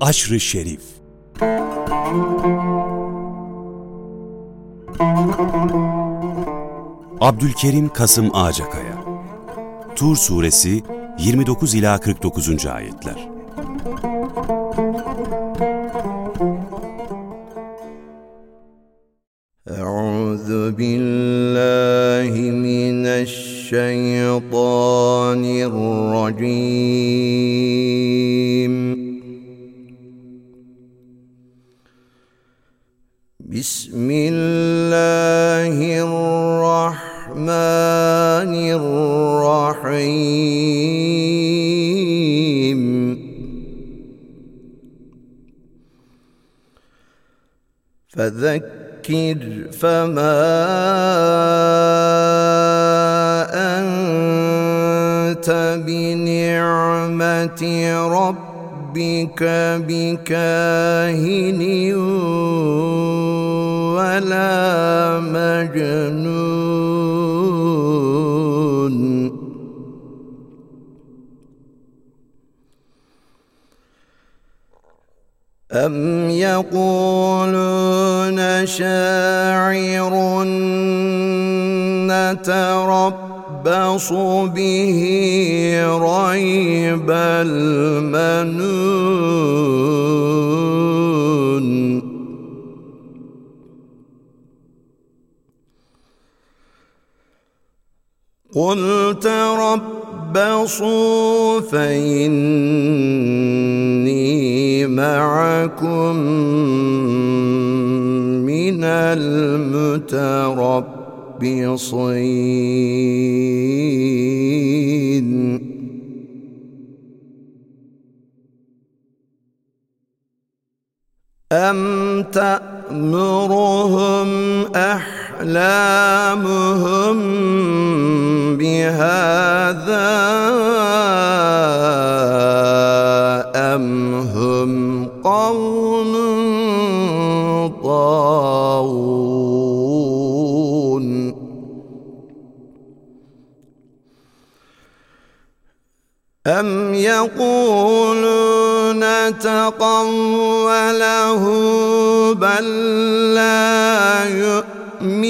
Aşrı Şerif Abdülkerim Kasım Ağacakaya Tur Suresi 29 ila 49. ayetler. Euzu billahi mineş الشيطان الرجيم. بسم الله الرحمن الرحيم. فذكر فما أنت بنعمة ربك بكاهن ولا مجنون. أم يقولون شاعر نتربص به ريب المنون. قل تربصوا فإني معكم من المتربصين. أم تأمرهم أحلامهم بهذا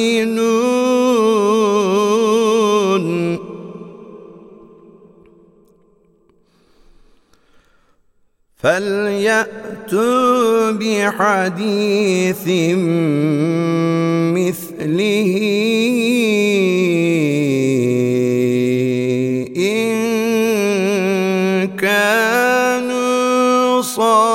يؤمنون فليأتوا بحديث مثله إن كانوا صادقين.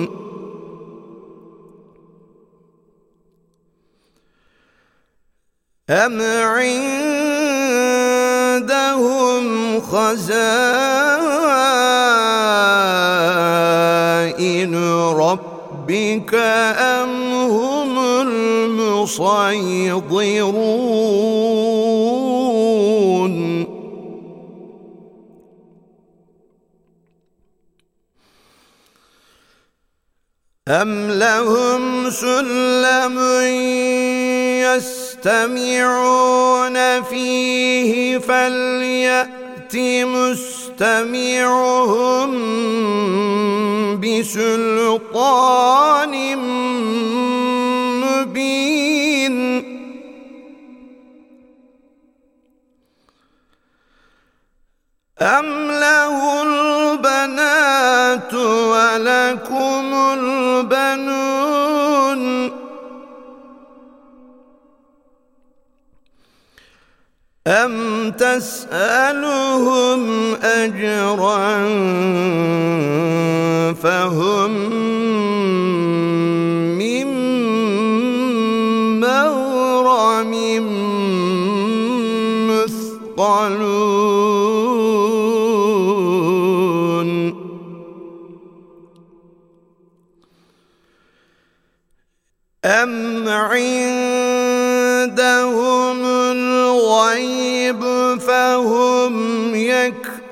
أم عندهم خزائن ربك أم هم المسيطرون أم لهم سلم يستمعون فيه فليأت مستمعهم بسلطان مبين. أم له البنات ولكم البنون أم تسألهم أجرا فهم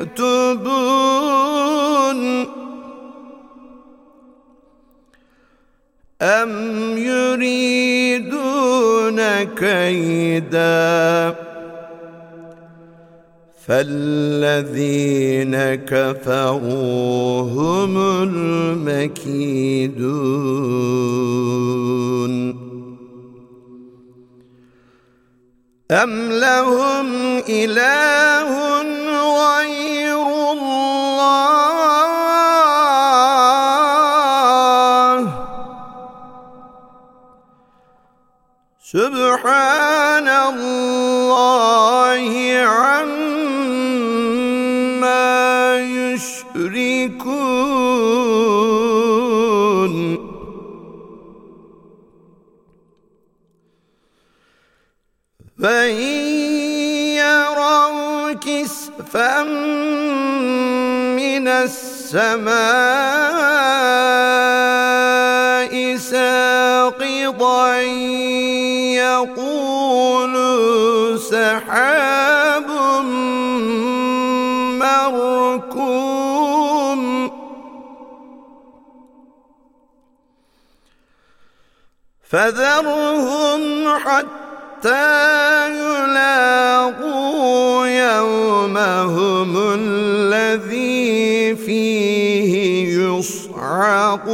يكتبون أم يريدون كيدا فالذين كفروا هم المكيدون أم لهم إله سبحان الله عما يشركون. فإن يروا كسفا من السماء فذرهم حتى يلاقوا يومهم الذي فيه يصعقون.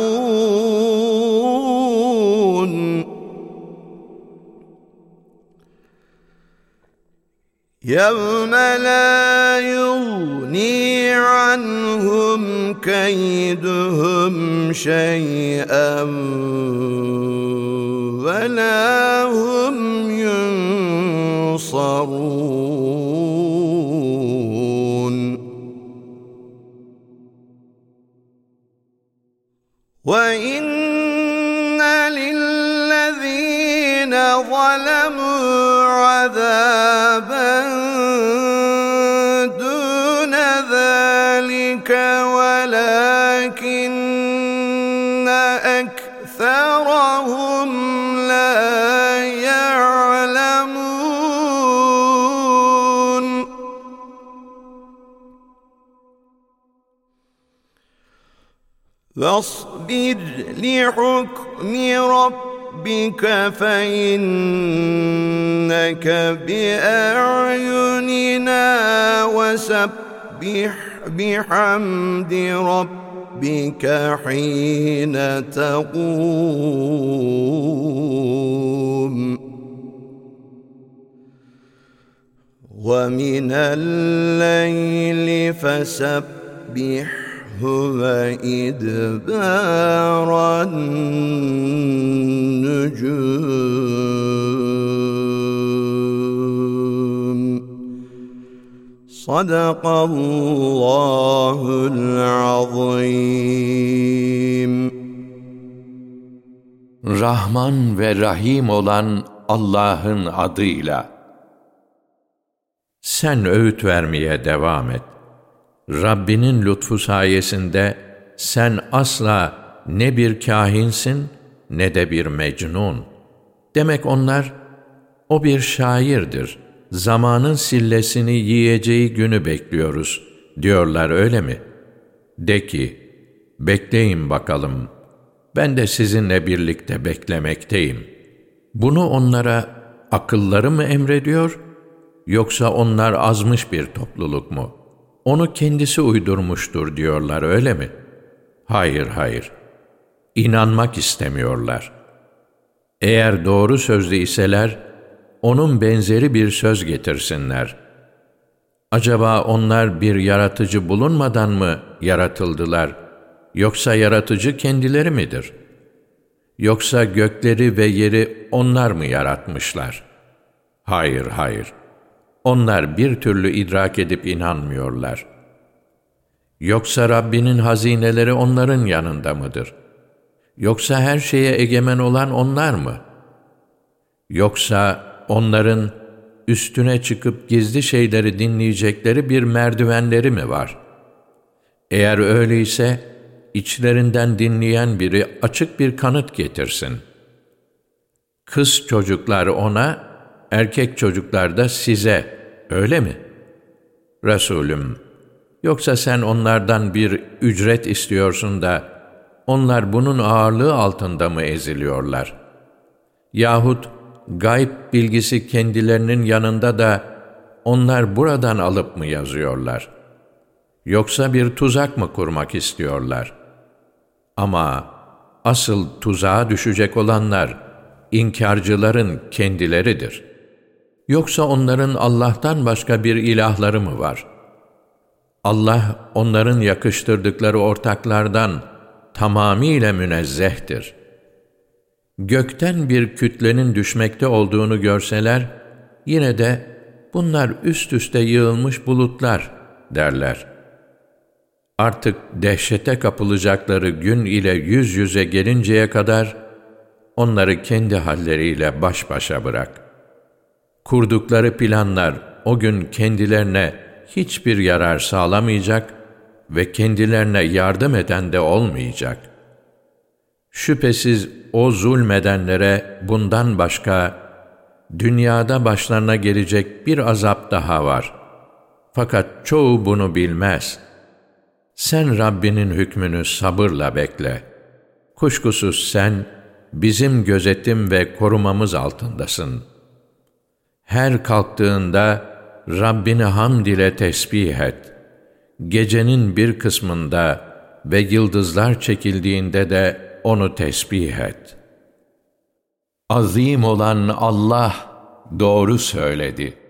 يوم لا يغني عنهم كيدهم شيئا. ولا هم ينصرون. واصبر لحكم ربك فإنك بأعيننا وسبح بحمد ربك حين تقوم. ومن الليل فسبح ve idbâran nücûm. Sadakallâhu'l-azîm. Rahman ve Rahim olan Allah'ın adıyla. Sen öğüt vermeye devam et. Rabbinin lütfu sayesinde sen asla ne bir kahinsin ne de bir mecnun. Demek onlar, o bir şairdir, zamanın sillesini yiyeceği günü bekliyoruz, diyorlar öyle mi? De ki, bekleyin bakalım, ben de sizinle birlikte beklemekteyim. Bunu onlara akılları mı emrediyor, yoksa onlar azmış bir topluluk mu?'' Onu kendisi uydurmuştur diyorlar öyle mi? Hayır, hayır. İnanmak istemiyorlar. Eğer doğru sözlü iseler, onun benzeri bir söz getirsinler. Acaba onlar bir yaratıcı bulunmadan mı yaratıldılar, yoksa yaratıcı kendileri midir? Yoksa gökleri ve yeri onlar mı yaratmışlar? Hayır, hayır.'' Onlar bir türlü idrak edip inanmıyorlar. Yoksa Rabbinin hazineleri onların yanında mıdır? Yoksa her şeye egemen olan onlar mı? Yoksa onların üstüne çıkıp gizli şeyleri dinleyecekleri bir merdivenleri mi var? Eğer öyleyse, içlerinden dinleyen biri açık bir kanıt getirsin. Kız çocuklar ona, erkek çocuklar da size, öyle mi? Resulüm, yoksa sen onlardan bir ücret istiyorsun da, onlar bunun ağırlığı altında mı eziliyorlar? Yahut gayb bilgisi kendilerinin yanında da onlar buradan alıp mı yazıyorlar? Yoksa bir tuzak mı kurmak istiyorlar? Ama asıl tuzağa düşecek olanlar inkarcıların kendileridir. Yoksa onların Allah'tan başka bir ilahları mı var? Allah onların yakıştırdıkları ortaklardan tamamiyle münezzehtir. Gökten bir kütlenin düşmekte olduğunu görseler, yine de bunlar üst üste yığılmış bulutlar derler. Artık dehşete kapılacakları gün ile yüz yüze gelinceye kadar, onları kendi halleriyle baş başa bırak. Kurdukları planlar o gün kendilerine hiçbir yarar sağlamayacak ve kendilerine yardım eden de olmayacak. Şüphesiz o zulmedenlere bundan başka dünyada başlarına gelecek bir azap daha var. Fakat çoğu bunu bilmez. Sen Rabbinin hükmünü sabırla bekle. Kuşkusuz sen bizim gözetim ve korumamız altındasın. Her kalktığında Rabbini hamd ile tesbih et. Gecenin bir kısmında ve yıldızlar çekildiğinde de onu tesbih et. Azim olan Allah doğru söyledi.''